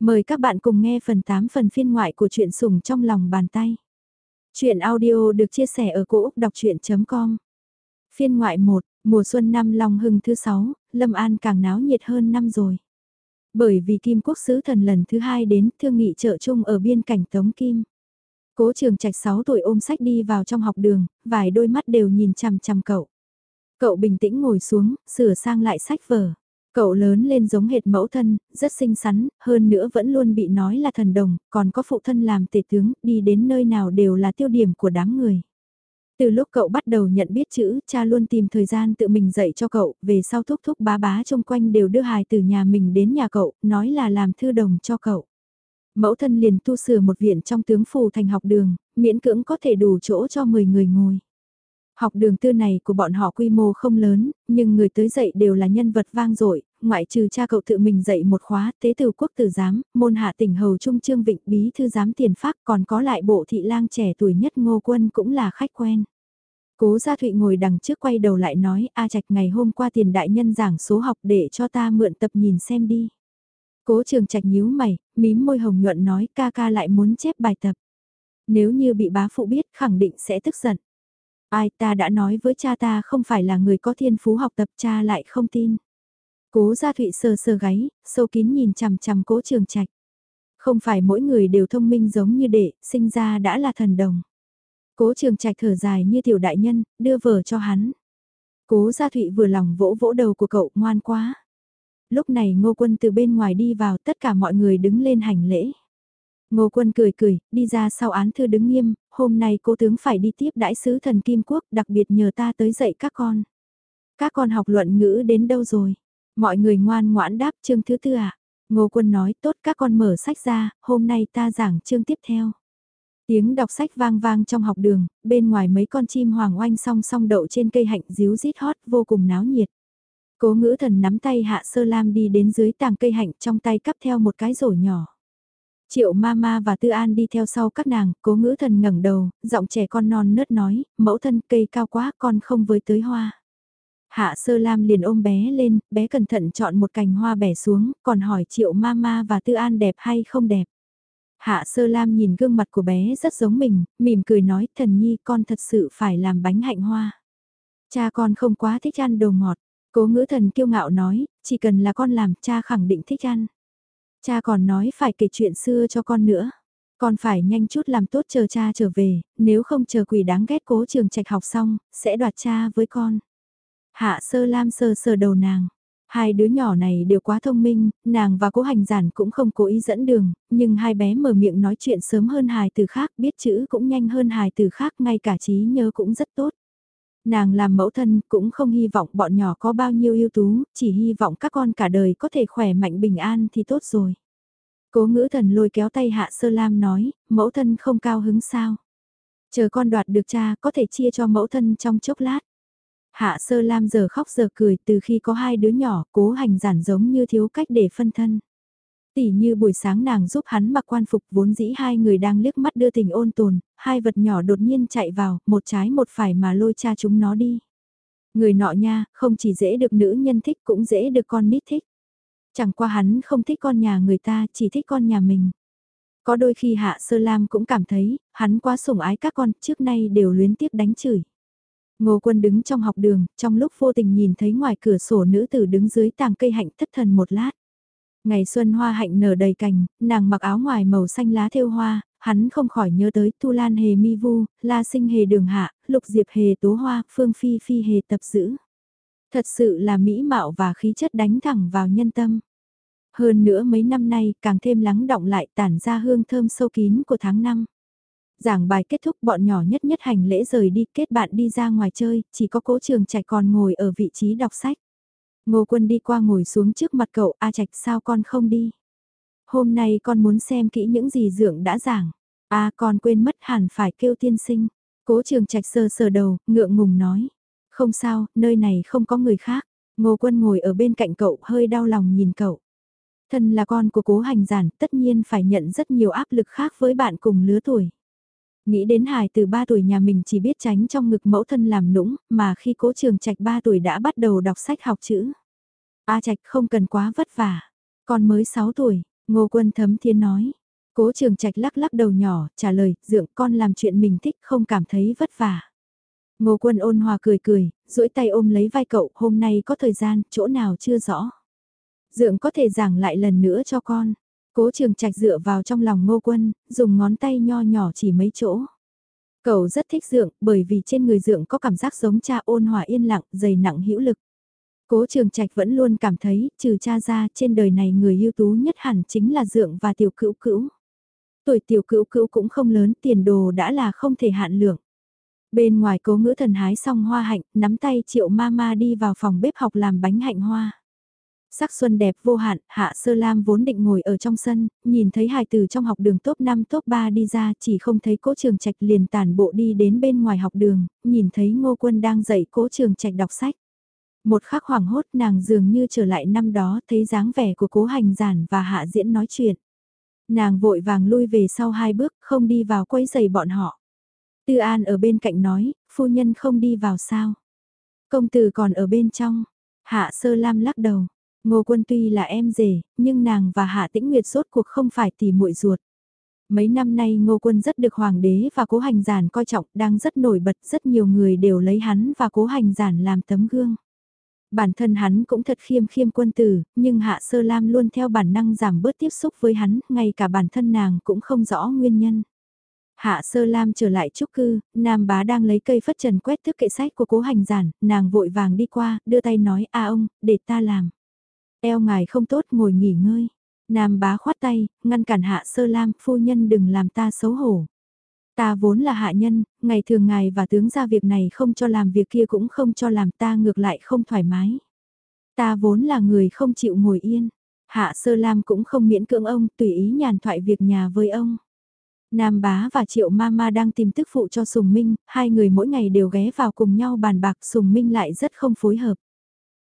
Mời các bạn cùng nghe phần 8 phần phiên ngoại của truyện sủng trong lòng bàn tay. Chuyện audio được chia sẻ ở cỗ đọc chuyện.com Phiên ngoại 1, mùa xuân năm Long Hưng thứ 6, Lâm An càng náo nhiệt hơn năm rồi. Bởi vì Kim Quốc Sứ Thần lần thứ hai đến thương nghị trợ chung ở biên cảnh Tống Kim. Cố trường trạch 6 tuổi ôm sách đi vào trong học đường, vài đôi mắt đều nhìn chằm chằm cậu. Cậu bình tĩnh ngồi xuống, sửa sang lại sách vở. Cậu lớn lên giống hệt mẫu thân, rất xinh xắn, hơn nữa vẫn luôn bị nói là thần đồng, còn có phụ thân làm tể tướng, đi đến nơi nào đều là tiêu điểm của đám người. Từ lúc cậu bắt đầu nhận biết chữ, cha luôn tìm thời gian tự mình dạy cho cậu, về sau thúc thúc bá bá trong quanh đều đưa hài từ nhà mình đến nhà cậu, nói là làm thư đồng cho cậu. Mẫu thân liền tu sửa một viện trong tướng phù thành học đường, miễn cưỡng có thể đủ chỗ cho 10 người ngồi. Học đường tư này của bọn họ quy mô không lớn, nhưng người tới dạy đều là nhân vật vang dội, ngoại trừ cha cậu tự mình dạy một khóa, tế từ quốc tử giám, môn hạ tỉnh hầu trung trương vịnh bí thư giám tiền pháp còn có lại bộ thị lang trẻ tuổi nhất ngô quân cũng là khách quen. Cố Gia Thụy ngồi đằng trước quay đầu lại nói, A Trạch ngày hôm qua tiền đại nhân giảng số học để cho ta mượn tập nhìn xem đi. Cố trường trạch nhíu mày, mím môi hồng nhuận nói ca ca lại muốn chép bài tập. Nếu như bị bá phụ biết khẳng định sẽ tức giận. Ai ta đã nói với cha ta không phải là người có thiên phú học tập cha lại không tin. Cố gia thụy sờ sờ gáy, sâu kín nhìn chằm chằm cố trường trạch. Không phải mỗi người đều thông minh giống như đệ, sinh ra đã là thần đồng. Cố trường trạch thở dài như tiểu đại nhân, đưa vở cho hắn. Cố gia thụy vừa lòng vỗ vỗ đầu của cậu, ngoan quá. Lúc này ngô quân từ bên ngoài đi vào tất cả mọi người đứng lên hành lễ. Ngô quân cười cười, đi ra sau án thư đứng nghiêm, hôm nay cô tướng phải đi tiếp đại sứ thần Kim Quốc, đặc biệt nhờ ta tới dạy các con. Các con học luận ngữ đến đâu rồi? Mọi người ngoan ngoãn đáp chương thứ tư. À? Ngô quân nói tốt các con mở sách ra, hôm nay ta giảng chương tiếp theo. Tiếng đọc sách vang vang trong học đường, bên ngoài mấy con chim hoàng oanh song song đậu trên cây hạnh díu rít hót vô cùng náo nhiệt. Cố ngữ thần nắm tay hạ sơ lam đi đến dưới tàng cây hạnh trong tay cắp theo một cái rổ nhỏ. Triệu Mama và Tư An đi theo sau các nàng, cố ngữ thần ngẩng đầu, giọng trẻ con non nớt nói, mẫu thân cây cao quá con không với tới hoa. Hạ sơ lam liền ôm bé lên, bé cẩn thận chọn một cành hoa bẻ xuống, còn hỏi Triệu Mama và Tư An đẹp hay không đẹp. Hạ sơ lam nhìn gương mặt của bé rất giống mình, mỉm cười nói thần nhi con thật sự phải làm bánh hạnh hoa. Cha con không quá thích ăn đồ ngọt, cố ngữ thần kiêu ngạo nói, chỉ cần là con làm cha khẳng định thích ăn. Cha còn nói phải kể chuyện xưa cho con nữa. Con phải nhanh chút làm tốt chờ cha trở về, nếu không chờ quỷ đáng ghét cố trường trạch học xong, sẽ đoạt cha với con. Hạ sơ lam sơ sơ đầu nàng. Hai đứa nhỏ này đều quá thông minh, nàng và cố hành giản cũng không cố ý dẫn đường, nhưng hai bé mở miệng nói chuyện sớm hơn hài từ khác, biết chữ cũng nhanh hơn hài từ khác, ngay cả trí nhớ cũng rất tốt. Nàng làm mẫu thân cũng không hy vọng bọn nhỏ có bao nhiêu ưu tú, chỉ hy vọng các con cả đời có thể khỏe mạnh bình an thì tốt rồi. Cố ngữ thần lôi kéo tay hạ sơ lam nói, mẫu thân không cao hứng sao. Chờ con đoạt được cha có thể chia cho mẫu thân trong chốc lát. Hạ sơ lam giờ khóc giờ cười từ khi có hai đứa nhỏ cố hành giản giống như thiếu cách để phân thân. Tỉ như buổi sáng nàng giúp hắn mặc quan phục vốn dĩ hai người đang liếc mắt đưa tình ôn tồn, hai vật nhỏ đột nhiên chạy vào, một trái một phải mà lôi cha chúng nó đi. Người nọ nha, không chỉ dễ được nữ nhân thích cũng dễ được con nít thích. Chẳng qua hắn không thích con nhà người ta, chỉ thích con nhà mình. Có đôi khi Hạ Sơ Lam cũng cảm thấy, hắn quá sủng ái các con, trước nay đều luyến tiếp đánh chửi. Ngô Quân đứng trong học đường, trong lúc vô tình nhìn thấy ngoài cửa sổ nữ tử đứng dưới tàng cây hạnh thất thần một lát. Ngày xuân hoa hạnh nở đầy cành, nàng mặc áo ngoài màu xanh lá thêu hoa, hắn không khỏi nhớ tới Tu Lan hề mi vu, La sinh hề đường hạ, Lục Diệp hề tố hoa, Phương Phi Phi hề tập giữ. Thật sự là mỹ mạo và khí chất đánh thẳng vào nhân tâm. Hơn nữa mấy năm nay càng thêm lắng động lại tản ra hương thơm sâu kín của tháng năm. Giảng bài kết thúc bọn nhỏ nhất nhất hành lễ rời đi kết bạn đi ra ngoài chơi, chỉ có cố trường trạch còn ngồi ở vị trí đọc sách. Ngô quân đi qua ngồi xuống trước mặt cậu, A Trạch sao con không đi? Hôm nay con muốn xem kỹ những gì dưỡng đã giảng. à, con quên mất hẳn phải kêu tiên sinh. Cố trường Trạch sờ sờ đầu, ngượng ngùng nói. Không sao, nơi này không có người khác. Ngô quân ngồi ở bên cạnh cậu hơi đau lòng nhìn cậu. Thân là con của cố hành giản tất nhiên phải nhận rất nhiều áp lực khác với bạn cùng lứa tuổi. Nghĩ đến hài từ 3 tuổi nhà mình chỉ biết tránh trong ngực mẫu thân làm nũng, mà khi cố trường trạch 3 tuổi đã bắt đầu đọc sách học chữ. A trạch không cần quá vất vả. Con mới 6 tuổi, Ngô quân thấm thiên nói. Cố trường trạch lắc lắc đầu nhỏ, trả lời, dượng con làm chuyện mình thích không cảm thấy vất vả. Ngô quân ôn hòa cười cười, duỗi tay ôm lấy vai cậu, hôm nay có thời gian, chỗ nào chưa rõ. Dượng có thể giảng lại lần nữa cho con. Cố trường trạch dựa vào trong lòng ngô quân, dùng ngón tay nho nhỏ chỉ mấy chỗ. Cậu rất thích dượng, bởi vì trên người dượng có cảm giác giống cha ôn hòa yên lặng, dày nặng hữu lực. Cố trường trạch vẫn luôn cảm thấy, trừ cha ra, trên đời này người ưu tú nhất hẳn chính là dượng và tiểu cữu cữu. Tuổi tiểu cữu cữu cũng không lớn, tiền đồ đã là không thể hạn lượng. Bên ngoài cố ngữ thần hái xong hoa hạnh, nắm tay triệu ma ma đi vào phòng bếp học làm bánh hạnh hoa. Sắc xuân đẹp vô hạn, Hạ Sơ Lam vốn định ngồi ở trong sân, nhìn thấy hài từ trong học đường top 5 top 3 đi ra chỉ không thấy cố trường trạch liền tản bộ đi đến bên ngoài học đường, nhìn thấy ngô quân đang dạy cố trường trạch đọc sách. Một khắc hoảng hốt nàng dường như trở lại năm đó thấy dáng vẻ của cố hành giản và hạ diễn nói chuyện. Nàng vội vàng lui về sau hai bước không đi vào quấy giày bọn họ. Tư An ở bên cạnh nói, phu nhân không đi vào sao. Công tử còn ở bên trong. Hạ Sơ Lam lắc đầu. Ngô Quân tuy là em rể, nhưng nàng và Hạ Tĩnh Nguyệt rốt cuộc không phải tỷ muội ruột. Mấy năm nay Ngô Quân rất được hoàng đế và cố hành giản coi trọng, đang rất nổi bật, rất nhiều người đều lấy hắn và cố hành giản làm tấm gương. Bản thân hắn cũng thật khiêm khiêm quân tử, nhưng Hạ Sơ Lam luôn theo bản năng giảm bớt tiếp xúc với hắn, ngay cả bản thân nàng cũng không rõ nguyên nhân. Hạ Sơ Lam trở lại trúc cư, Nam bá đang lấy cây phất trần quét thức kệ sách của cố hành giản, nàng vội vàng đi qua, đưa tay nói a ông, để ta làm. Eo ngài không tốt ngồi nghỉ ngơi. Nam bá khoát tay, ngăn cản Hạ Sơ Lam, phu nhân đừng làm ta xấu hổ. Ta vốn là hạ nhân, ngày thường ngài và tướng ra việc này không cho làm việc kia cũng không cho làm ta ngược lại không thoải mái. Ta vốn là người không chịu ngồi yên. Hạ Sơ Lam cũng không miễn cưỡng ông, tùy ý nhàn thoại việc nhà với ông. Nam bá và triệu mama đang tìm tức phụ cho Sùng Minh, hai người mỗi ngày đều ghé vào cùng nhau bàn bạc Sùng Minh lại rất không phối hợp.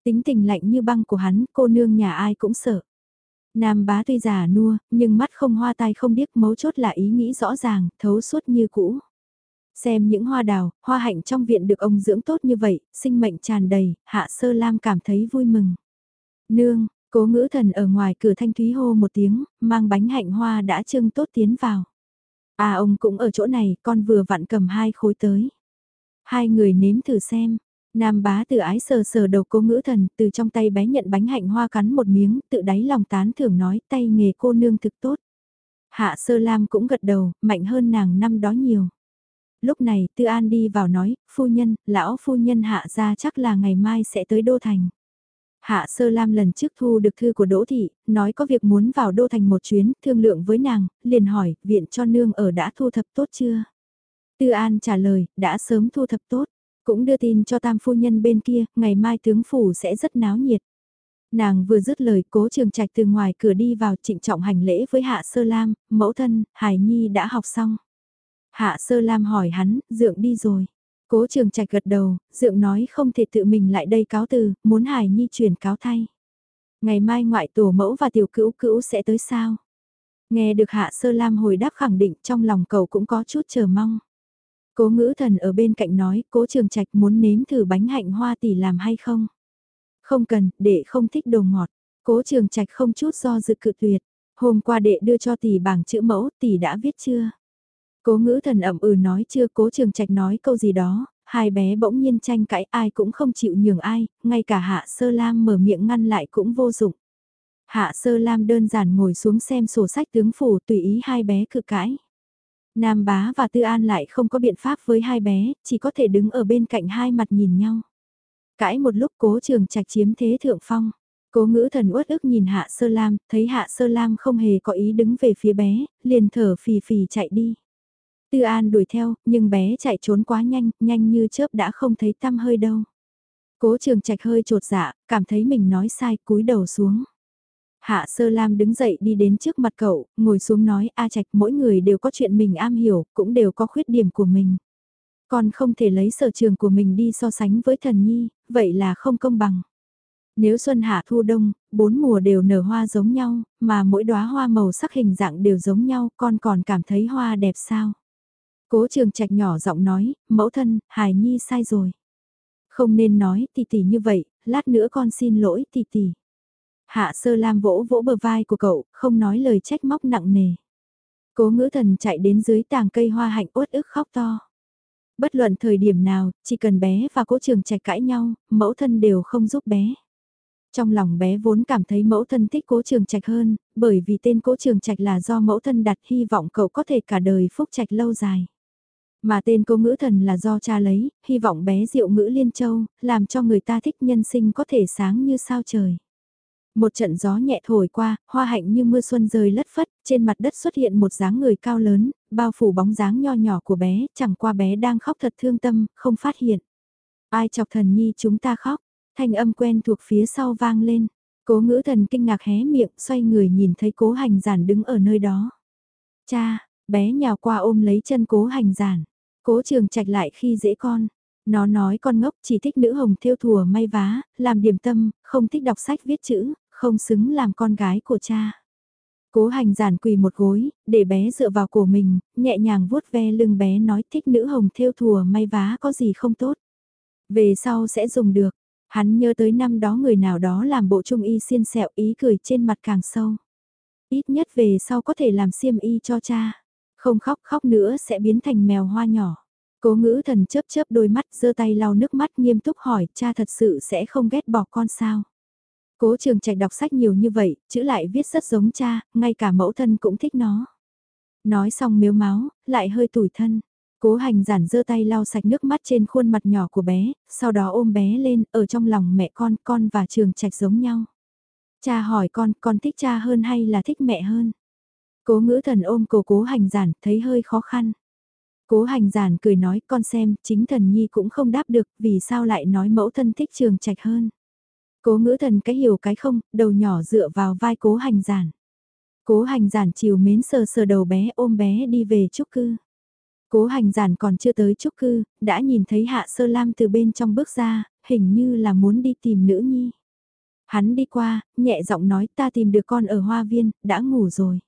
Tính tình lạnh như băng của hắn, cô nương nhà ai cũng sợ. Nam bá tuy già nua, nhưng mắt không hoa tai không điếc mấu chốt là ý nghĩ rõ ràng, thấu suốt như cũ. Xem những hoa đào, hoa hạnh trong viện được ông dưỡng tốt như vậy, sinh mệnh tràn đầy, hạ sơ lam cảm thấy vui mừng. Nương, cố ngữ thần ở ngoài cửa thanh thúy hô một tiếng, mang bánh hạnh hoa đã trưng tốt tiến vào. À ông cũng ở chỗ này, con vừa vặn cầm hai khối tới. Hai người nếm thử xem. Nam bá tự ái sờ sờ đầu cô ngữ thần, từ trong tay bé nhận bánh hạnh hoa cắn một miếng, tự đáy lòng tán thưởng nói tay nghề cô nương thực tốt. Hạ sơ lam cũng gật đầu, mạnh hơn nàng năm đó nhiều. Lúc này Tư An đi vào nói, phu nhân, lão phu nhân hạ ra chắc là ngày mai sẽ tới Đô Thành. Hạ Sơ Lam lần trước thu được thư của Đỗ Thị, nói có việc muốn vào Đô Thành một chuyến, thương lượng với nàng, liền hỏi, viện cho nương ở đã thu thập tốt chưa? Tư An trả lời, đã sớm thu thập tốt, cũng đưa tin cho tam phu nhân bên kia, ngày mai tướng phủ sẽ rất náo nhiệt. Nàng vừa dứt lời cố trường trạch từ ngoài cửa đi vào trịnh trọng hành lễ với Hạ Sơ Lam, mẫu thân, Hải Nhi đã học xong. Hạ Sơ Lam hỏi hắn, dượng đi rồi. Cố trường trạch gật đầu, dượng nói không thể tự mình lại đây cáo từ, muốn Hải Nhi chuyển cáo thay. Ngày mai ngoại tổ mẫu và tiểu cữu cữu sẽ tới sao? Nghe được Hạ Sơ Lam hồi đáp khẳng định trong lòng cậu cũng có chút chờ mong. Cố ngữ thần ở bên cạnh nói, cố trường trạch muốn nếm thử bánh hạnh hoa tỷ làm hay không? Không cần, đệ không thích đồ ngọt. Cố trường trạch không chút do dự cự tuyệt. Hôm qua đệ đưa cho tỷ bảng chữ mẫu, tỷ đã viết chưa? Cố ngữ thần ẩm ừ nói chưa cố trường trạch nói câu gì đó, hai bé bỗng nhiên tranh cãi ai cũng không chịu nhường ai, ngay cả hạ sơ lam mở miệng ngăn lại cũng vô dụng. Hạ sơ lam đơn giản ngồi xuống xem sổ sách tướng phủ tùy ý hai bé cự cãi. Nam bá và tư an lại không có biện pháp với hai bé, chỉ có thể đứng ở bên cạnh hai mặt nhìn nhau. Cãi một lúc cố trường trạch chiếm thế thượng phong. Cố ngữ thần uất ức nhìn hạ sơ lam, thấy hạ sơ lam không hề có ý đứng về phía bé, liền thở phì phì chạy đi. Tư An đuổi theo, nhưng bé chạy trốn quá nhanh, nhanh như chớp đã không thấy tăm hơi đâu. Cố trường trạch hơi trột dạ, cảm thấy mình nói sai, cúi đầu xuống. Hạ Sơ Lam đứng dậy đi đến trước mặt cậu, ngồi xuống nói A Trạch mỗi người đều có chuyện mình am hiểu, cũng đều có khuyết điểm của mình. Con không thể lấy sở trường của mình đi so sánh với thần nhi, vậy là không công bằng. Nếu xuân hạ thu đông, bốn mùa đều nở hoa giống nhau, mà mỗi đóa hoa màu sắc hình dạng đều giống nhau, con còn cảm thấy hoa đẹp sao? Cố trường trạch nhỏ giọng nói, mẫu thân, hài nhi sai rồi. Không nên nói tỷ tỷ như vậy, lát nữa con xin lỗi tỷ tỷ. Hạ sơ lam vỗ vỗ bờ vai của cậu, không nói lời trách móc nặng nề. Cố ngữ thần chạy đến dưới tàng cây hoa hạnh uất ức khóc to. Bất luận thời điểm nào, chỉ cần bé và cố trường trạch cãi nhau, mẫu thân đều không giúp bé. Trong lòng bé vốn cảm thấy mẫu thân thích cố trường trạch hơn, bởi vì tên cố trường trạch là do mẫu thân đặt hy vọng cậu có thể cả đời phúc trạch lâu dài. Mà tên cô ngữ thần là do cha lấy, hy vọng bé diệu ngữ liên châu, làm cho người ta thích nhân sinh có thể sáng như sao trời. Một trận gió nhẹ thổi qua, hoa hạnh như mưa xuân rơi lất phất, trên mặt đất xuất hiện một dáng người cao lớn, bao phủ bóng dáng nho nhỏ của bé, chẳng qua bé đang khóc thật thương tâm, không phát hiện. Ai chọc thần nhi chúng ta khóc, thanh âm quen thuộc phía sau vang lên. Cố ngữ thần kinh ngạc hé miệng, xoay người nhìn thấy cố hành giản đứng ở nơi đó. Cha, bé nhào qua ôm lấy chân cố hành giản. Cố trường trạch lại khi dễ con. Nó nói con ngốc chỉ thích nữ hồng thêu thùa may vá, làm điểm tâm, không thích đọc sách viết chữ, không xứng làm con gái của cha. Cố hành giản quỳ một gối, để bé dựa vào cổ mình, nhẹ nhàng vuốt ve lưng bé nói thích nữ hồng thêu thùa may vá có gì không tốt. Về sau sẽ dùng được, hắn nhớ tới năm đó người nào đó làm bộ trung y xiên sẹo ý cười trên mặt càng sâu. Ít nhất về sau có thể làm xiêm y cho cha, không khóc khóc nữa sẽ biến thành mèo hoa nhỏ. Cố ngữ thần chớp chớp đôi mắt giơ tay lau nước mắt nghiêm túc hỏi cha thật sự sẽ không ghét bỏ con sao. Cố trường trạch đọc sách nhiều như vậy, chữ lại viết rất giống cha, ngay cả mẫu thân cũng thích nó. Nói xong miếu máu, lại hơi tủi thân. Cố hành giản giơ tay lau sạch nước mắt trên khuôn mặt nhỏ của bé, sau đó ôm bé lên, ở trong lòng mẹ con, con và trường trạch giống nhau. Cha hỏi con, con thích cha hơn hay là thích mẹ hơn? Cố ngữ thần ôm cổ cố hành giản, thấy hơi khó khăn. Cố hành giản cười nói con xem, chính thần nhi cũng không đáp được, vì sao lại nói mẫu thân thích trường trạch hơn. Cố ngữ thần cái hiểu cái không, đầu nhỏ dựa vào vai cố hành giản. Cố hành giản chiều mến sờ sờ đầu bé ôm bé đi về trúc cư. Cố hành giản còn chưa tới trúc cư, đã nhìn thấy hạ sơ lam từ bên trong bước ra, hình như là muốn đi tìm nữ nhi. Hắn đi qua, nhẹ giọng nói ta tìm được con ở hoa viên, đã ngủ rồi.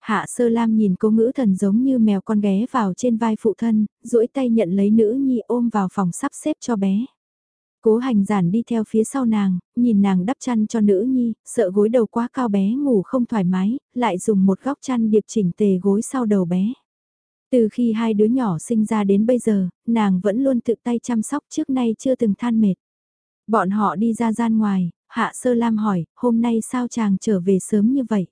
Hạ sơ lam nhìn cô ngữ thần giống như mèo con ghé vào trên vai phụ thân, duỗi tay nhận lấy nữ nhi ôm vào phòng sắp xếp cho bé. Cố hành giản đi theo phía sau nàng, nhìn nàng đắp chăn cho nữ nhi, sợ gối đầu quá cao bé ngủ không thoải mái, lại dùng một góc chăn điệp chỉnh tề gối sau đầu bé. Từ khi hai đứa nhỏ sinh ra đến bây giờ, nàng vẫn luôn tự tay chăm sóc trước nay chưa từng than mệt. Bọn họ đi ra gian ngoài, Hạ Sơ Lam hỏi, hôm nay sao chàng trở về sớm như vậy?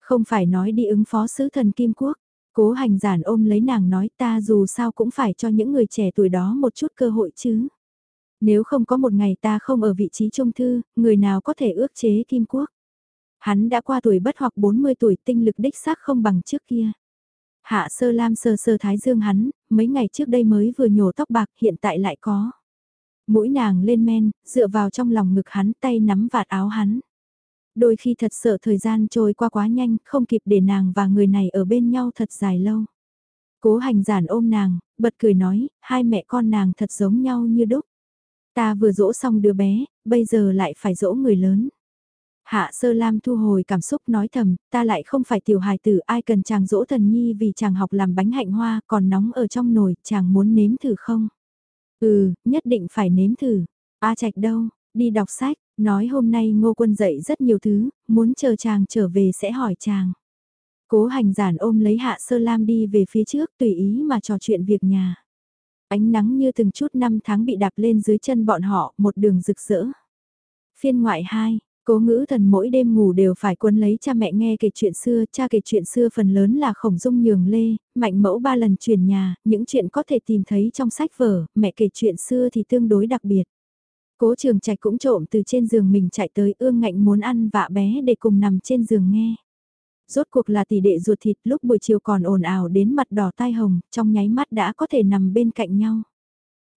Không phải nói đi ứng phó sứ thần Kim Quốc. Cố hành giản ôm lấy nàng nói ta dù sao cũng phải cho những người trẻ tuổi đó một chút cơ hội chứ. Nếu không có một ngày ta không ở vị trí trung thư, người nào có thể ước chế Kim Quốc. Hắn đã qua tuổi bất hoặc 40 tuổi tinh lực đích xác không bằng trước kia. Hạ sơ lam sơ sơ thái dương hắn, mấy ngày trước đây mới vừa nhổ tóc bạc hiện tại lại có. Mũi nàng lên men, dựa vào trong lòng ngực hắn tay nắm vạt áo hắn. Đôi khi thật sợ thời gian trôi qua quá nhanh, không kịp để nàng và người này ở bên nhau thật dài lâu. Cố hành giản ôm nàng, bật cười nói, hai mẹ con nàng thật giống nhau như đúc. Ta vừa dỗ xong đứa bé, bây giờ lại phải dỗ người lớn. Hạ sơ lam thu hồi cảm xúc nói thầm, ta lại không phải tiểu hài tử ai cần chàng dỗ thần nhi vì chàng học làm bánh hạnh hoa còn nóng ở trong nồi, chàng muốn nếm thử không? Ừ, nhất định phải nếm thử. A trạch đâu, đi đọc sách, nói hôm nay ngô quân dạy rất nhiều thứ, muốn chờ chàng trở về sẽ hỏi chàng. Cố hành giản ôm lấy hạ sơ lam đi về phía trước tùy ý mà trò chuyện việc nhà. Ánh nắng như từng chút năm tháng bị đạp lên dưới chân bọn họ, một đường rực rỡ. Phiên ngoại 2, cố ngữ thần mỗi đêm ngủ đều phải quấn lấy cha mẹ nghe kể chuyện xưa, cha kể chuyện xưa phần lớn là khổng dung nhường lê, mạnh mẫu ba lần chuyển nhà, những chuyện có thể tìm thấy trong sách vở, mẹ kể chuyện xưa thì tương đối đặc biệt. Cố trường trạch cũng trộm từ trên giường mình chạy tới ương ngạnh muốn ăn vạ bé để cùng nằm trên giường nghe. Rốt cuộc là tỷ đệ ruột thịt lúc buổi chiều còn ồn ào đến mặt đỏ tai hồng, trong nháy mắt đã có thể nằm bên cạnh nhau.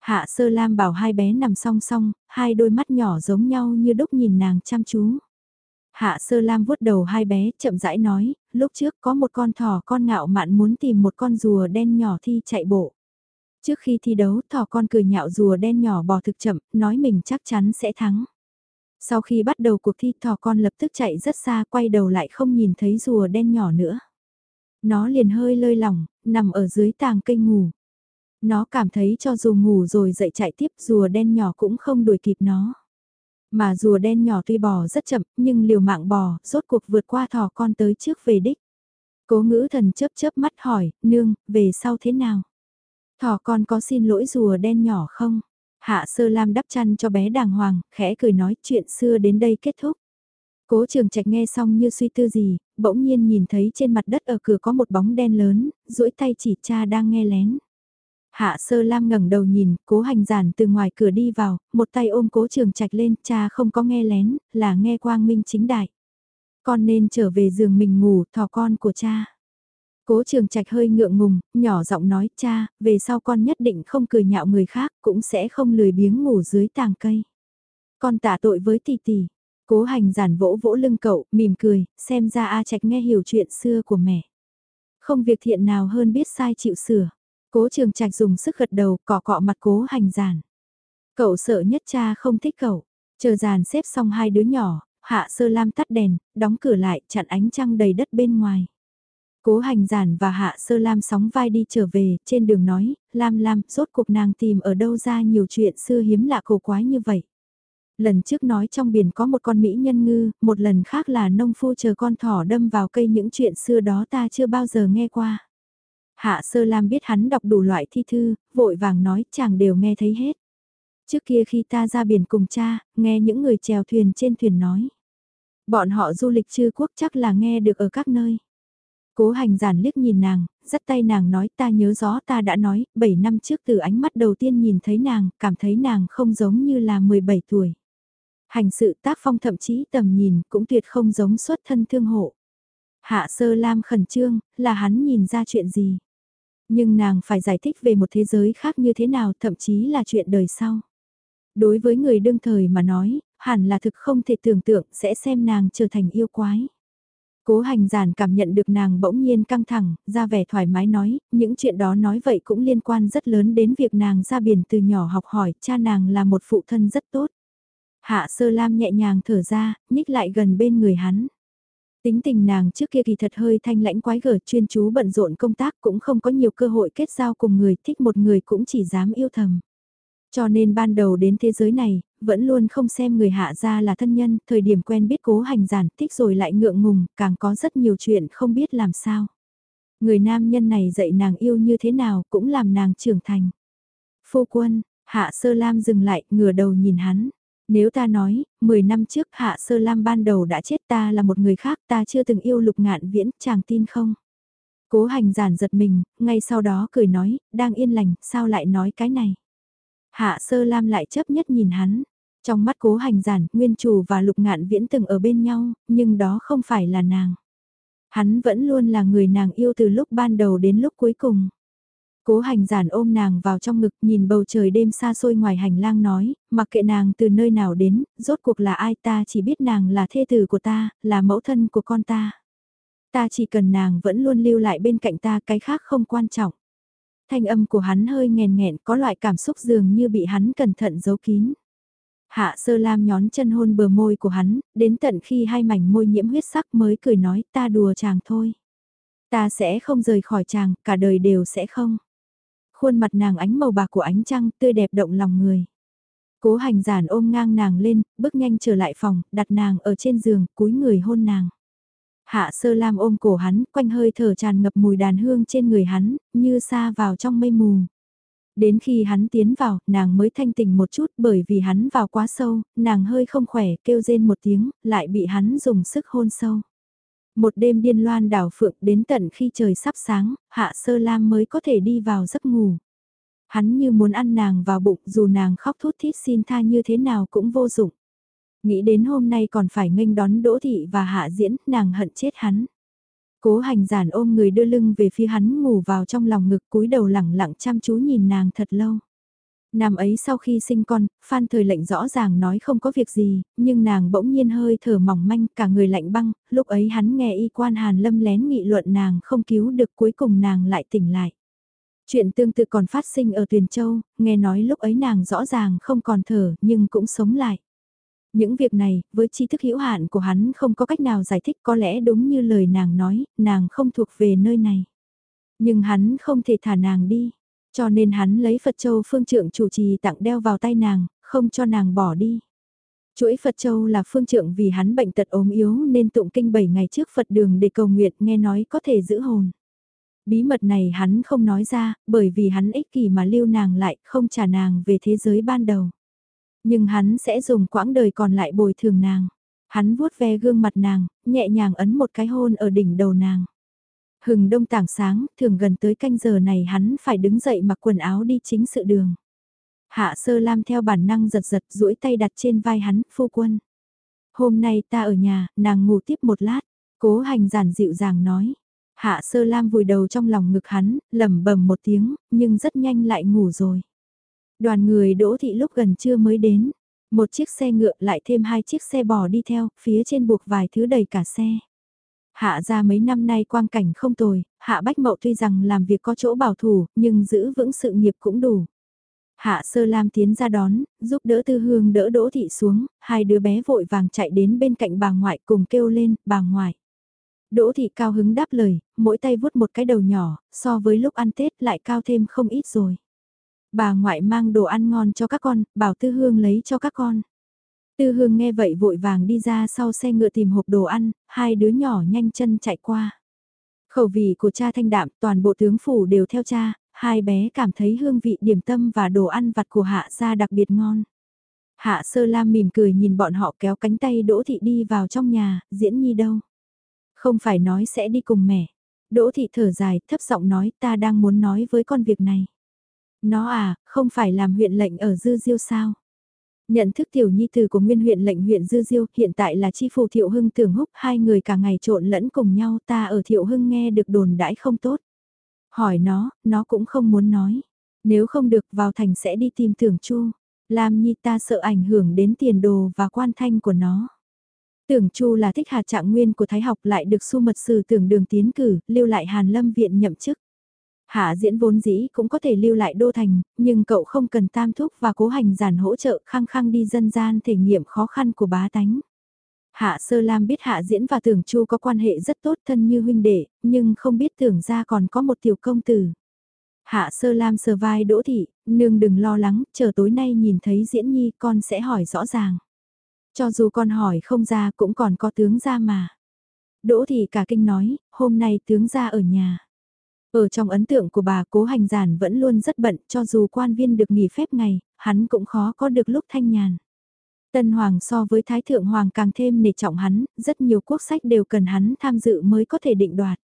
Hạ sơ lam bảo hai bé nằm song song, hai đôi mắt nhỏ giống nhau như đúc nhìn nàng chăm chú. Hạ sơ lam vuốt đầu hai bé, chậm rãi nói, lúc trước có một con thỏ con ngạo mạn muốn tìm một con rùa đen nhỏ thi chạy bộ. Trước khi thi đấu thỏ con cười nhạo rùa đen nhỏ bò thực chậm, nói mình chắc chắn sẽ thắng. Sau khi bắt đầu cuộc thi thỏ con lập tức chạy rất xa quay đầu lại không nhìn thấy rùa đen nhỏ nữa. Nó liền hơi lơi lỏng, nằm ở dưới tàng cây ngủ. Nó cảm thấy cho dù ngủ rồi dậy chạy tiếp rùa đen nhỏ cũng không đuổi kịp nó. Mà rùa đen nhỏ tuy bò rất chậm, nhưng liều mạng bò, rốt cuộc vượt qua thỏ con tới trước về đích. Cố ngữ thần chớp chớp mắt hỏi, nương, về sau thế nào? Thỏ con có xin lỗi rùa đen nhỏ không? Hạ sơ lam đắp chăn cho bé đàng hoàng, khẽ cười nói chuyện xưa đến đây kết thúc. Cố trường trạch nghe xong như suy tư gì, bỗng nhiên nhìn thấy trên mặt đất ở cửa có một bóng đen lớn, duỗi tay chỉ cha đang nghe lén. Hạ sơ lam ngẩng đầu nhìn, cố hành giản từ ngoài cửa đi vào, một tay ôm cố trường trạch lên, cha không có nghe lén, là nghe quang minh chính đại. Con nên trở về giường mình ngủ, thò con của cha. Cố trường trạch hơi ngượng ngùng, nhỏ giọng nói cha, về sau con nhất định không cười nhạo người khác, cũng sẽ không lười biếng ngủ dưới tàng cây. Con tạ tội với tỷ tỷ. Cố hành giản vỗ vỗ lưng cậu, mỉm cười, xem ra A Trạch nghe hiểu chuyện xưa của mẹ. Không việc thiện nào hơn biết sai chịu sửa. Cố trường trạch dùng sức gật đầu, cọ cọ mặt cố hành giản. Cậu sợ nhất cha không thích cậu. Chờ giàn xếp xong hai đứa nhỏ, hạ sơ lam tắt đèn, đóng cửa lại, chặn ánh trăng đầy đất bên ngoài. Cố hành giản và hạ sơ lam sóng vai đi trở về, trên đường nói, lam lam, rốt cuộc nàng tìm ở đâu ra nhiều chuyện xưa hiếm lạ cổ quái như vậy. Lần trước nói trong biển có một con mỹ nhân ngư, một lần khác là nông phu chờ con thỏ đâm vào cây những chuyện xưa đó ta chưa bao giờ nghe qua. Hạ sơ lam biết hắn đọc đủ loại thi thư, vội vàng nói chàng đều nghe thấy hết. Trước kia khi ta ra biển cùng cha, nghe những người chèo thuyền trên thuyền nói. Bọn họ du lịch chư quốc chắc là nghe được ở các nơi. Cố hành giản liếc nhìn nàng, dắt tay nàng nói ta nhớ rõ ta đã nói, 7 năm trước từ ánh mắt đầu tiên nhìn thấy nàng, cảm thấy nàng không giống như là 17 tuổi. Hành sự tác phong thậm chí tầm nhìn cũng tuyệt không giống xuất thân thương hộ. Hạ sơ lam khẩn trương, là hắn nhìn ra chuyện gì. Nhưng nàng phải giải thích về một thế giới khác như thế nào thậm chí là chuyện đời sau. Đối với người đương thời mà nói, hẳn là thực không thể tưởng tượng sẽ xem nàng trở thành yêu quái. Cố hành giản cảm nhận được nàng bỗng nhiên căng thẳng, ra vẻ thoải mái nói, những chuyện đó nói vậy cũng liên quan rất lớn đến việc nàng ra biển từ nhỏ học hỏi, cha nàng là một phụ thân rất tốt. Hạ sơ lam nhẹ nhàng thở ra, nhích lại gần bên người hắn. Tính tình nàng trước kia kỳ thật hơi thanh lãnh quái gở chuyên chú bận rộn công tác cũng không có nhiều cơ hội kết giao cùng người thích một người cũng chỉ dám yêu thầm. Cho nên ban đầu đến thế giới này, vẫn luôn không xem người hạ gia là thân nhân, thời điểm quen biết cố hành giản thích rồi lại ngượng ngùng, càng có rất nhiều chuyện không biết làm sao. Người nam nhân này dạy nàng yêu như thế nào cũng làm nàng trưởng thành. Phu quân, hạ sơ lam dừng lại, ngửa đầu nhìn hắn. Nếu ta nói, 10 năm trước Hạ Sơ Lam ban đầu đã chết ta là một người khác ta chưa từng yêu lục ngạn viễn, chàng tin không? Cố hành giản giật mình, ngay sau đó cười nói, đang yên lành, sao lại nói cái này? Hạ Sơ Lam lại chấp nhất nhìn hắn. Trong mắt cố hành giản, nguyên chủ và lục ngạn viễn từng ở bên nhau, nhưng đó không phải là nàng. Hắn vẫn luôn là người nàng yêu từ lúc ban đầu đến lúc cuối cùng. Cố hành giản ôm nàng vào trong ngực nhìn bầu trời đêm xa xôi ngoài hành lang nói, mặc kệ nàng từ nơi nào đến, rốt cuộc là ai ta chỉ biết nàng là thê tử của ta, là mẫu thân của con ta. Ta chỉ cần nàng vẫn luôn lưu lại bên cạnh ta cái khác không quan trọng. Thanh âm của hắn hơi nghèn nghẹn có loại cảm xúc dường như bị hắn cẩn thận giấu kín. Hạ sơ lam nhón chân hôn bờ môi của hắn, đến tận khi hai mảnh môi nhiễm huyết sắc mới cười nói ta đùa chàng thôi. Ta sẽ không rời khỏi chàng, cả đời đều sẽ không khuôn mặt nàng ánh màu bạc của ánh trăng tươi đẹp động lòng người. Cố hành giản ôm ngang nàng lên, bước nhanh trở lại phòng, đặt nàng ở trên giường, cúi người hôn nàng. Hạ sơ lam ôm cổ hắn, quanh hơi thở tràn ngập mùi đàn hương trên người hắn, như xa vào trong mây mù. Đến khi hắn tiến vào, nàng mới thanh tỉnh một chút bởi vì hắn vào quá sâu, nàng hơi không khỏe, kêu rên một tiếng, lại bị hắn dùng sức hôn sâu. Một đêm điên loan đảo phượng đến tận khi trời sắp sáng, hạ sơ lam mới có thể đi vào giấc ngủ. Hắn như muốn ăn nàng vào bụng dù nàng khóc thút thít xin tha như thế nào cũng vô dụng. Nghĩ đến hôm nay còn phải nghênh đón Đỗ Thị và Hạ Diễn, nàng hận chết hắn. Cố hành giản ôm người đưa lưng về phía hắn ngủ vào trong lòng ngực cúi đầu lẳng lặng chăm chú nhìn nàng thật lâu. Năm ấy sau khi sinh con, Phan Thời lệnh rõ ràng nói không có việc gì, nhưng nàng bỗng nhiên hơi thở mỏng manh, cả người lạnh băng, lúc ấy hắn nghe y quan Hàn Lâm lén nghị luận nàng không cứu được cuối cùng nàng lại tỉnh lại. Chuyện tương tự còn phát sinh ở Tuyền Châu, nghe nói lúc ấy nàng rõ ràng không còn thở nhưng cũng sống lại. Những việc này, với tri thức hữu hạn của hắn không có cách nào giải thích có lẽ đúng như lời nàng nói, nàng không thuộc về nơi này. Nhưng hắn không thể thả nàng đi. Cho nên hắn lấy Phật Châu phương trượng chủ trì tặng đeo vào tay nàng, không cho nàng bỏ đi. Chuỗi Phật Châu là phương trượng vì hắn bệnh tật ốm yếu nên tụng kinh 7 ngày trước Phật đường để cầu nguyện nghe nói có thể giữ hồn. Bí mật này hắn không nói ra, bởi vì hắn ích kỷ mà lưu nàng lại, không trả nàng về thế giới ban đầu. Nhưng hắn sẽ dùng quãng đời còn lại bồi thường nàng. Hắn vuốt ve gương mặt nàng, nhẹ nhàng ấn một cái hôn ở đỉnh đầu nàng. Hừng đông tảng sáng, thường gần tới canh giờ này hắn phải đứng dậy mặc quần áo đi chính sự đường. Hạ sơ lam theo bản năng giật giật duỗi tay đặt trên vai hắn, phu quân. Hôm nay ta ở nhà, nàng ngủ tiếp một lát, cố hành giản dịu dàng nói. Hạ sơ lam vùi đầu trong lòng ngực hắn, lẩm bẩm một tiếng, nhưng rất nhanh lại ngủ rồi. Đoàn người đỗ thị lúc gần trưa mới đến. Một chiếc xe ngựa lại thêm hai chiếc xe bò đi theo, phía trên buộc vài thứ đầy cả xe. Hạ ra mấy năm nay quang cảnh không tồi, Hạ Bách Mậu tuy rằng làm việc có chỗ bảo thủ, nhưng giữ vững sự nghiệp cũng đủ. Hạ Sơ Lam tiến ra đón, giúp đỡ Tư Hương đỡ Đỗ Thị xuống, hai đứa bé vội vàng chạy đến bên cạnh bà ngoại cùng kêu lên, bà ngoại. Đỗ Thị cao hứng đáp lời, mỗi tay vuốt một cái đầu nhỏ, so với lúc ăn Tết lại cao thêm không ít rồi. Bà ngoại mang đồ ăn ngon cho các con, bảo Tư Hương lấy cho các con. Tư Hương nghe vậy vội vàng đi ra sau xe ngựa tìm hộp đồ ăn, hai đứa nhỏ nhanh chân chạy qua. Khẩu vị của cha thanh đạm, toàn bộ tướng phủ đều theo cha, hai bé cảm thấy hương vị điểm tâm và đồ ăn vặt của hạ gia đặc biệt ngon. Hạ sơ lam mỉm cười nhìn bọn họ kéo cánh tay Đỗ Thị đi vào trong nhà, diễn nhi đâu. Không phải nói sẽ đi cùng mẹ. Đỗ Thị thở dài, thấp giọng nói ta đang muốn nói với con việc này. Nó à, không phải làm huyện lệnh ở Dư Diêu sao? Nhận thức tiểu nhi từ của nguyên huyện lệnh huyện Dư Diêu hiện tại là chi phủ Thiệu Hưng tưởng húc hai người cả ngày trộn lẫn cùng nhau ta ở Thiệu Hưng nghe được đồn đãi không tốt. Hỏi nó, nó cũng không muốn nói. Nếu không được vào thành sẽ đi tìm tưởng chu. làm Nhi ta sợ ảnh hưởng đến tiền đồ và quan thanh của nó. Tưởng Chu là thích hạt trạng nguyên của Thái học lại được su mật sử tưởng đường tiến cử, lưu lại Hàn Lâm viện nhậm chức. Hạ diễn vốn dĩ cũng có thể lưu lại đô thành, nhưng cậu không cần tam thúc và cố hành giản hỗ trợ khăng khăng đi dân gian thể nghiệm khó khăn của bá tánh. Hạ Sơ Lam biết Hạ Diễn và Tưởng Chu có quan hệ rất tốt thân như huynh đệ, nhưng không biết tưởng ra còn có một tiểu công tử. Hạ Sơ Lam sờ vai Đỗ Thị, nương đừng lo lắng, chờ tối nay nhìn thấy Diễn Nhi con sẽ hỏi rõ ràng. Cho dù con hỏi không ra cũng còn có tướng ra mà. Đỗ Thị cả kinh nói, hôm nay tướng ra ở nhà. Ở trong ấn tượng của bà cố hành giản vẫn luôn rất bận cho dù quan viên được nghỉ phép ngày, hắn cũng khó có được lúc thanh nhàn. Tân Hoàng so với Thái Thượng Hoàng càng thêm nể trọng hắn, rất nhiều quốc sách đều cần hắn tham dự mới có thể định đoạt.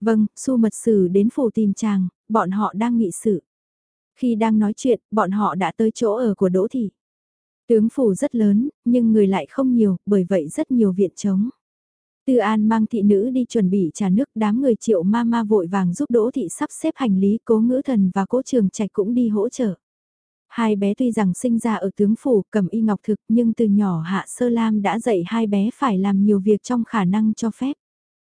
Vâng, su mật sử đến phủ tìm chàng, bọn họ đang nghị sự. Khi đang nói chuyện, bọn họ đã tới chỗ ở của Đỗ Thị. Tướng phủ rất lớn, nhưng người lại không nhiều, bởi vậy rất nhiều viện trống. Tư An mang thị nữ đi chuẩn bị trà nước đám người triệu ma ma vội vàng giúp Đỗ Thị sắp xếp hành lý cố ngữ thần và cố trường trạch cũng đi hỗ trợ. Hai bé tuy rằng sinh ra ở tướng phủ cầm y ngọc thực nhưng từ nhỏ Hạ Sơ Lam đã dạy hai bé phải làm nhiều việc trong khả năng cho phép.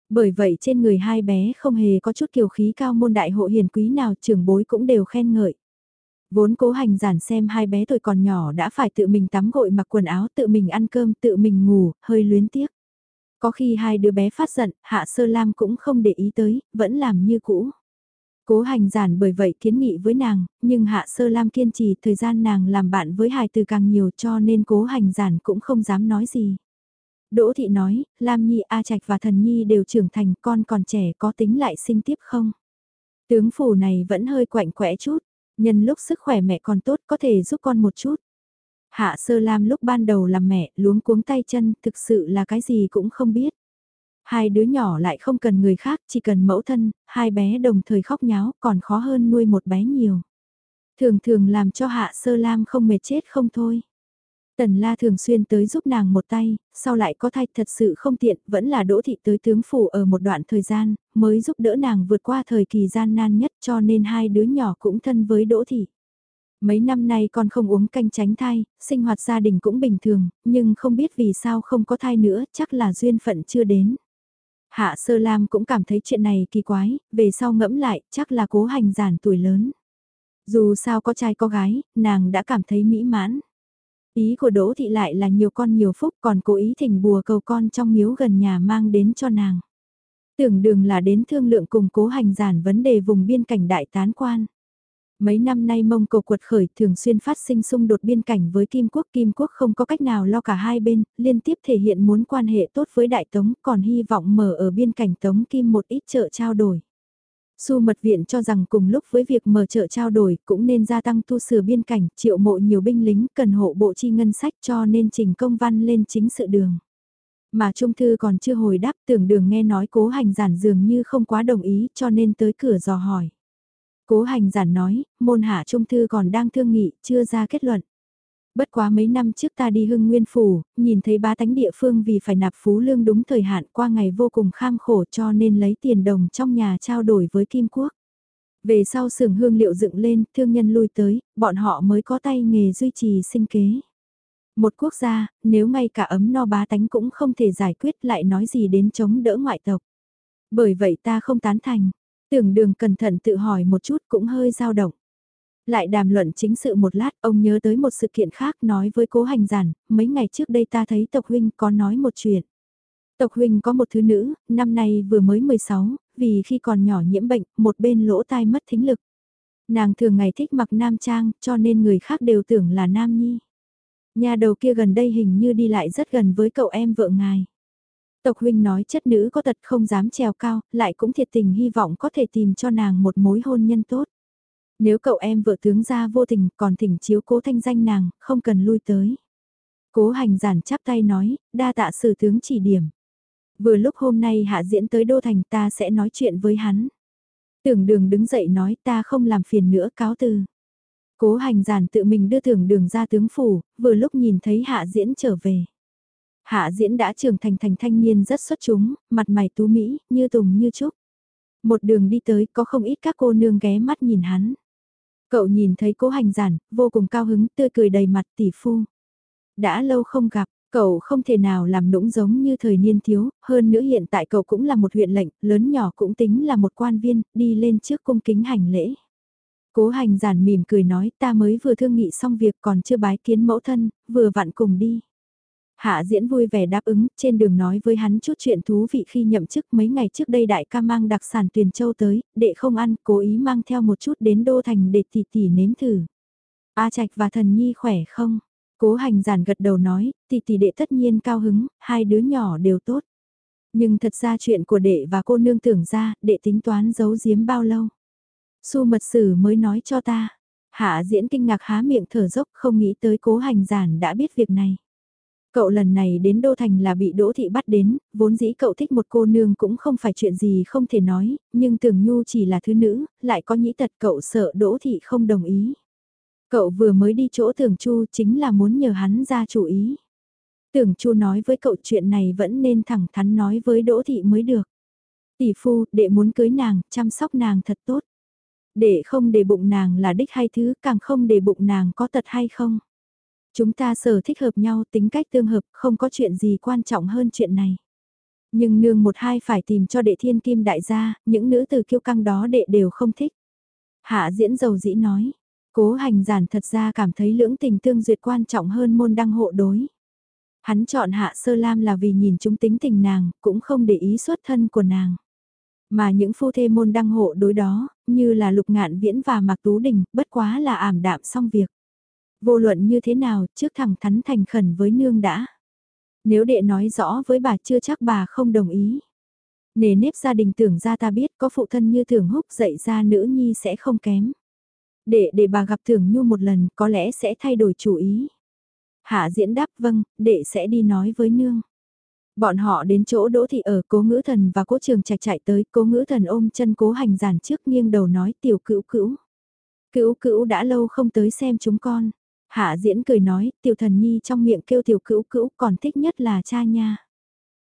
Bởi vậy trên người hai bé không hề có chút kiều khí cao môn đại hộ hiền quý nào trưởng bối cũng đều khen ngợi. Vốn cố hành giản xem hai bé tuổi còn nhỏ đã phải tự mình tắm gội mặc quần áo tự mình ăn cơm tự mình ngủ, hơi luyến tiếc. Có khi hai đứa bé phát giận, Hạ Sơ Lam cũng không để ý tới, vẫn làm như cũ. Cố hành giản bởi vậy kiến nghị với nàng, nhưng Hạ Sơ Lam kiên trì thời gian nàng làm bạn với hài từ càng nhiều cho nên cố hành giản cũng không dám nói gì. Đỗ Thị nói, Lam Nhi A Trạch và Thần Nhi đều trưởng thành con còn trẻ có tính lại sinh tiếp không? Tướng phủ này vẫn hơi quạnh quẽ chút, nhân lúc sức khỏe mẹ còn tốt có thể giúp con một chút. Hạ Sơ Lam lúc ban đầu làm mẹ luống cuống tay chân thực sự là cái gì cũng không biết. Hai đứa nhỏ lại không cần người khác, chỉ cần mẫu thân, hai bé đồng thời khóc nháo còn khó hơn nuôi một bé nhiều. Thường thường làm cho Hạ Sơ Lam không mệt chết không thôi. Tần La thường xuyên tới giúp nàng một tay, sau lại có thai thật sự không tiện, vẫn là đỗ thị tới tướng phủ ở một đoạn thời gian, mới giúp đỡ nàng vượt qua thời kỳ gian nan nhất cho nên hai đứa nhỏ cũng thân với đỗ thị. Mấy năm nay con không uống canh tránh thai, sinh hoạt gia đình cũng bình thường, nhưng không biết vì sao không có thai nữa, chắc là duyên phận chưa đến. Hạ Sơ Lam cũng cảm thấy chuyện này kỳ quái, về sau ngẫm lại, chắc là cố hành giản tuổi lớn. Dù sao có trai có gái, nàng đã cảm thấy mỹ mãn. Ý của Đỗ Thị lại là nhiều con nhiều phúc còn cố ý thỉnh bùa cầu con trong miếu gần nhà mang đến cho nàng. Tưởng đường là đến thương lượng cùng cố hành giản vấn đề vùng biên cảnh đại tán quan. Mấy năm nay Mông Cổ quật khởi thường xuyên phát sinh xung đột biên cảnh với Kim Quốc. Kim Quốc không có cách nào lo cả hai bên, liên tiếp thể hiện muốn quan hệ tốt với Đại Tống, còn hy vọng mở ở biên cảnh Tống Kim một ít chợ trao đổi. Su mật viện cho rằng cùng lúc với việc mở chợ trao đổi cũng nên gia tăng tu sửa biên cảnh, triệu mộ nhiều binh lính cần hộ bộ chi ngân sách cho nên trình công văn lên chính sự đường. Mà Trung Thư còn chưa hồi đáp tưởng đường nghe nói cố hành giản dường như không quá đồng ý cho nên tới cửa dò hỏi. Cố hành giản nói, môn hạ Trung Thư còn đang thương nghị, chưa ra kết luận. Bất quá mấy năm trước ta đi hưng nguyên phủ, nhìn thấy ba tánh địa phương vì phải nạp phú lương đúng thời hạn qua ngày vô cùng kham khổ cho nên lấy tiền đồng trong nhà trao đổi với Kim Quốc. Về sau xưởng hương liệu dựng lên, thương nhân lui tới, bọn họ mới có tay nghề duy trì sinh kế. Một quốc gia, nếu ngay cả ấm no bá tánh cũng không thể giải quyết lại nói gì đến chống đỡ ngoại tộc. Bởi vậy ta không tán thành. Tưởng đường cẩn thận tự hỏi một chút cũng hơi dao động. Lại đàm luận chính sự một lát, ông nhớ tới một sự kiện khác nói với cố hành giản, mấy ngày trước đây ta thấy tộc huynh có nói một chuyện. Tộc huynh có một thứ nữ, năm nay vừa mới 16, vì khi còn nhỏ nhiễm bệnh, một bên lỗ tai mất thính lực. Nàng thường ngày thích mặc nam trang, cho nên người khác đều tưởng là nam nhi. Nhà đầu kia gần đây hình như đi lại rất gần với cậu em vợ ngài. Tộc huynh nói chất nữ có tật không dám trèo cao, lại cũng thiệt tình hy vọng có thể tìm cho nàng một mối hôn nhân tốt. Nếu cậu em vợ tướng ra vô tình còn thỉnh chiếu cố thanh danh nàng, không cần lui tới. Cố hành giản chắp tay nói, đa tạ sử tướng chỉ điểm. Vừa lúc hôm nay hạ diễn tới Đô Thành ta sẽ nói chuyện với hắn. Tưởng đường đứng dậy nói ta không làm phiền nữa cáo từ. Cố hành giản tự mình đưa tưởng đường ra tướng phủ, vừa lúc nhìn thấy hạ diễn trở về. Hạ diễn đã trưởng thành thành thanh niên rất xuất chúng, mặt mày tú mỹ, như tùng như trúc. Một đường đi tới có không ít các cô nương ghé mắt nhìn hắn. Cậu nhìn thấy cố hành giản, vô cùng cao hứng, tươi cười đầy mặt tỷ phu. Đã lâu không gặp, cậu không thể nào làm nũng giống như thời niên thiếu, hơn nữa hiện tại cậu cũng là một huyện lệnh, lớn nhỏ cũng tính là một quan viên, đi lên trước cung kính hành lễ. Cố hành giản mỉm cười nói ta mới vừa thương nghị xong việc còn chưa bái kiến mẫu thân, vừa vặn cùng đi. Hạ diễn vui vẻ đáp ứng, trên đường nói với hắn chút chuyện thú vị khi nhậm chức mấy ngày trước đây đại ca mang đặc sản tuyển châu tới, đệ không ăn, cố ý mang theo một chút đến đô thành để tỷ tỷ nếm thử. A Trạch và thần nhi khỏe không? Cố hành giản gật đầu nói, tỷ tỷ đệ tất nhiên cao hứng, hai đứa nhỏ đều tốt. Nhưng thật ra chuyện của đệ và cô nương tưởng ra, đệ tính toán giấu giếm bao lâu. Su mật sử mới nói cho ta. Hạ diễn kinh ngạc há miệng thở dốc không nghĩ tới cố hành giản đã biết việc này. Cậu lần này đến Đô Thành là bị Đỗ Thị bắt đến, vốn dĩ cậu thích một cô nương cũng không phải chuyện gì không thể nói, nhưng Tưởng Nhu chỉ là thứ nữ, lại có nhĩ tật cậu sợ Đỗ Thị không đồng ý. Cậu vừa mới đi chỗ Tưởng Chu chính là muốn nhờ hắn ra chủ ý. Tưởng Chu nói với cậu chuyện này vẫn nên thẳng thắn nói với Đỗ Thị mới được. Tỷ phu, đệ muốn cưới nàng, chăm sóc nàng thật tốt. Để không để bụng nàng là đích hay thứ, càng không để bụng nàng có tật hay không. Chúng ta sở thích hợp nhau tính cách tương hợp, không có chuyện gì quan trọng hơn chuyện này. Nhưng nương một hai phải tìm cho đệ thiên kim đại gia, những nữ từ kiêu căng đó đệ đều không thích. Hạ diễn dầu dĩ nói, cố hành giản thật ra cảm thấy lưỡng tình tương duyệt quan trọng hơn môn đăng hộ đối. Hắn chọn hạ sơ lam là vì nhìn chúng tính tình nàng, cũng không để ý xuất thân của nàng. Mà những phu thê môn đăng hộ đối đó, như là lục ngạn viễn và mạc tú đình, bất quá là ảm đạm xong việc. Vô luận như thế nào, trước thẳng thắn thành khẩn với nương đã. Nếu đệ nói rõ với bà chưa chắc bà không đồng ý. Nề nếp gia đình tưởng ra ta biết có phụ thân như thường húc dạy ra nữ nhi sẽ không kém. Để để bà gặp thường nhu một lần có lẽ sẽ thay đổi chủ ý. Hạ diễn đáp vâng, đệ sẽ đi nói với nương. Bọn họ đến chỗ đỗ thị ở cố ngữ thần và cố trường chạy chạy tới, cố ngữ thần ôm chân cố hành giản trước nghiêng đầu nói tiểu cữu cữu. Cữu cữu đã lâu không tới xem chúng con. Hạ diễn cười nói, tiểu thần nhi trong miệng kêu tiểu cữu cữu còn thích nhất là cha nha.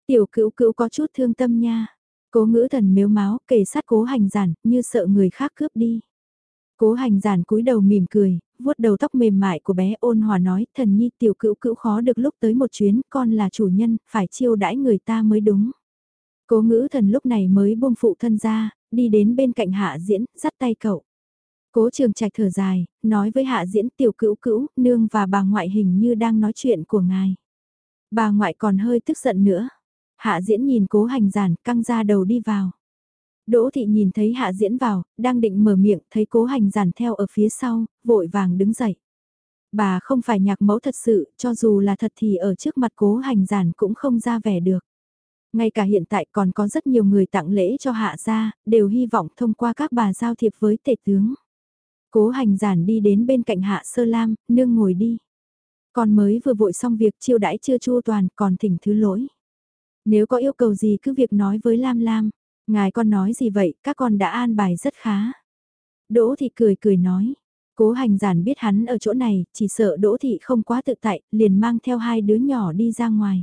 Tiểu cữu cữu có chút thương tâm nha. Cố ngữ thần miếu máu kề sát cố hành giản như sợ người khác cướp đi. Cố hành giản cúi đầu mỉm cười, vuốt đầu tóc mềm mại của bé ôn hòa nói, thần nhi tiểu cữu cữu khó được lúc tới một chuyến, con là chủ nhân, phải chiêu đãi người ta mới đúng. Cố ngữ thần lúc này mới buông phụ thân ra, đi đến bên cạnh hạ diễn, dắt tay cậu. Cố trường trạch thở dài, nói với hạ diễn tiểu cữu cữu, nương và bà ngoại hình như đang nói chuyện của ngài. Bà ngoại còn hơi tức giận nữa. Hạ diễn nhìn cố hành giản căng ra đầu đi vào. Đỗ thị nhìn thấy hạ diễn vào, đang định mở miệng, thấy cố hành giản theo ở phía sau, vội vàng đứng dậy. Bà không phải nhạc mẫu thật sự, cho dù là thật thì ở trước mặt cố hành giản cũng không ra vẻ được. Ngay cả hiện tại còn có rất nhiều người tặng lễ cho hạ gia, đều hy vọng thông qua các bà giao thiệp với tể tướng. Cố hành giản đi đến bên cạnh hạ sơ lam, nương ngồi đi. Con mới vừa vội xong việc chiêu đãi chưa chua toàn còn thỉnh thứ lỗi. Nếu có yêu cầu gì cứ việc nói với Lam Lam. Ngài con nói gì vậy, các con đã an bài rất khá. Đỗ thị cười cười nói. Cố hành giản biết hắn ở chỗ này, chỉ sợ Đỗ thị không quá tự tại, liền mang theo hai đứa nhỏ đi ra ngoài.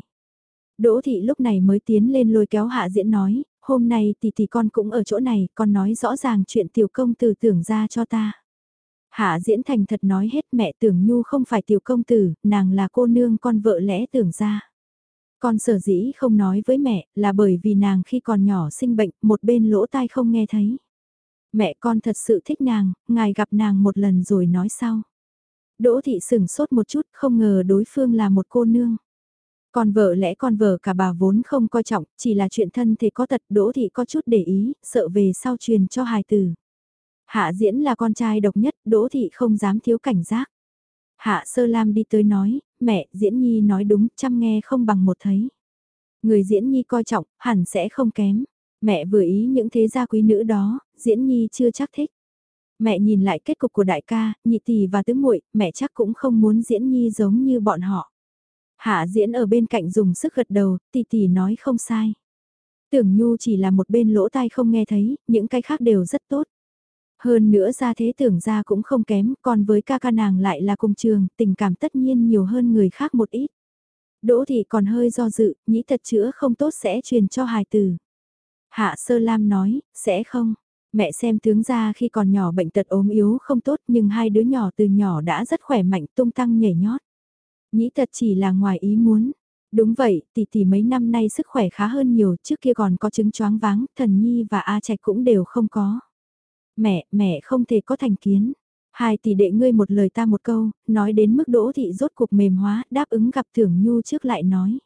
Đỗ thị lúc này mới tiến lên lôi kéo hạ diễn nói, hôm nay tỷ tỷ con cũng ở chỗ này, con nói rõ ràng chuyện tiểu công tử tưởng ra cho ta. Hạ diễn thành thật nói hết mẹ tưởng nhu không phải tiểu công tử, nàng là cô nương con vợ lẽ tưởng ra. Con sở dĩ không nói với mẹ là bởi vì nàng khi còn nhỏ sinh bệnh một bên lỗ tai không nghe thấy. Mẹ con thật sự thích nàng, ngài gặp nàng một lần rồi nói sau. Đỗ thị sừng sốt một chút không ngờ đối phương là một cô nương. Còn vợ lẽ con vợ cả bà vốn không coi trọng, chỉ là chuyện thân thì có tật đỗ thị có chút để ý, sợ về sau truyền cho hài tử. Hạ diễn là con trai độc nhất, đỗ thị không dám thiếu cảnh giác. Hạ sơ lam đi tới nói, mẹ, diễn nhi nói đúng, chăm nghe không bằng một thấy. Người diễn nhi coi trọng, hẳn sẽ không kém. Mẹ vừa ý những thế gia quý nữ đó, diễn nhi chưa chắc thích. Mẹ nhìn lại kết cục của đại ca, nhị tỷ và tứ muội, mẹ chắc cũng không muốn diễn nhi giống như bọn họ. Hạ diễn ở bên cạnh dùng sức gật đầu, tỷ tỷ nói không sai. Tưởng Nhu chỉ là một bên lỗ tai không nghe thấy, những cái khác đều rất tốt. Hơn nữa ra thế tưởng ra cũng không kém, còn với ca ca nàng lại là cùng trường, tình cảm tất nhiên nhiều hơn người khác một ít. Đỗ thị còn hơi do dự, nghĩ thật chữa không tốt sẽ truyền cho hài tử. Hạ sơ lam nói, sẽ không. Mẹ xem tướng ra khi còn nhỏ bệnh tật ốm yếu không tốt nhưng hai đứa nhỏ từ nhỏ đã rất khỏe mạnh tung tăng nhảy nhót. Nghĩ thật chỉ là ngoài ý muốn. Đúng vậy, tỷ tỷ mấy năm nay sức khỏe khá hơn nhiều, trước kia còn có chứng choáng váng, thần nhi và A Trạch cũng đều không có. Mẹ, mẹ không thể có thành kiến. Hai tỷ đệ ngươi một lời ta một câu, nói đến mức đỗ thị rốt cuộc mềm hóa, đáp ứng gặp thưởng nhu trước lại nói.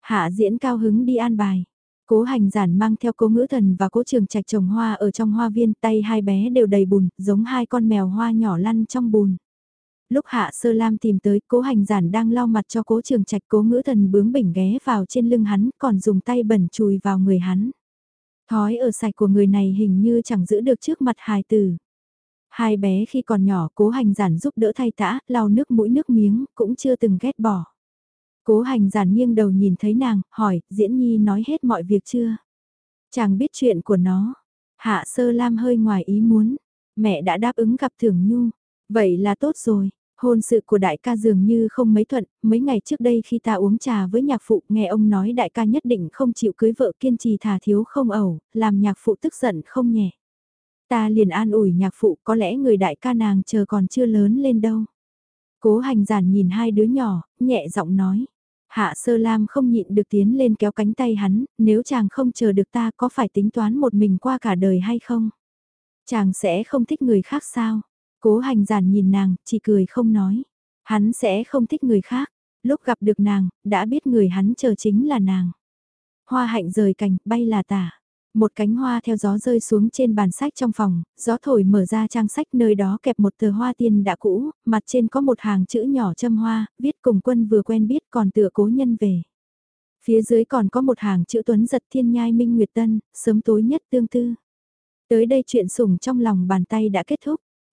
Hạ diễn cao hứng đi an bài. Cố hành giản mang theo cố ngữ thần và cố trường trạch trồng hoa ở trong hoa viên tay hai bé đều đầy bùn, giống hai con mèo hoa nhỏ lăn trong bùn. Lúc hạ sơ lam tìm tới cố hành giản đang lau mặt cho cố trường trạch cố ngữ thần bướng bỉnh ghé vào trên lưng hắn còn dùng tay bẩn chùi vào người hắn. Thói ở sạch của người này hình như chẳng giữ được trước mặt hài tử. Hai bé khi còn nhỏ cố hành giản giúp đỡ thay tã, lau nước mũi nước miếng, cũng chưa từng ghét bỏ. Cố hành giản nghiêng đầu nhìn thấy nàng, hỏi, diễn nhi nói hết mọi việc chưa? Chàng biết chuyện của nó. Hạ sơ lam hơi ngoài ý muốn. Mẹ đã đáp ứng gặp thưởng nhu. Vậy là tốt rồi. Hôn sự của đại ca dường như không mấy thuận, mấy ngày trước đây khi ta uống trà với nhạc phụ nghe ông nói đại ca nhất định không chịu cưới vợ kiên trì thà thiếu không ẩu, làm nhạc phụ tức giận không nhẹ. Ta liền an ủi nhạc phụ có lẽ người đại ca nàng chờ còn chưa lớn lên đâu. Cố hành giản nhìn hai đứa nhỏ, nhẹ giọng nói. Hạ sơ lam không nhịn được tiến lên kéo cánh tay hắn, nếu chàng không chờ được ta có phải tính toán một mình qua cả đời hay không? Chàng sẽ không thích người khác sao? Cố hành giản nhìn nàng, chỉ cười không nói. Hắn sẽ không thích người khác. Lúc gặp được nàng, đã biết người hắn chờ chính là nàng. Hoa hạnh rời cành, bay là tả. Một cánh hoa theo gió rơi xuống trên bàn sách trong phòng, gió thổi mở ra trang sách nơi đó kẹp một tờ hoa tiên đã cũ, mặt trên có một hàng chữ nhỏ châm hoa, viết cùng quân vừa quen biết còn tựa cố nhân về. Phía dưới còn có một hàng chữ tuấn giật thiên nhai minh nguyệt tân, sớm tối nhất tương tư. Tới đây chuyện sủng trong lòng bàn tay đã kết thúc.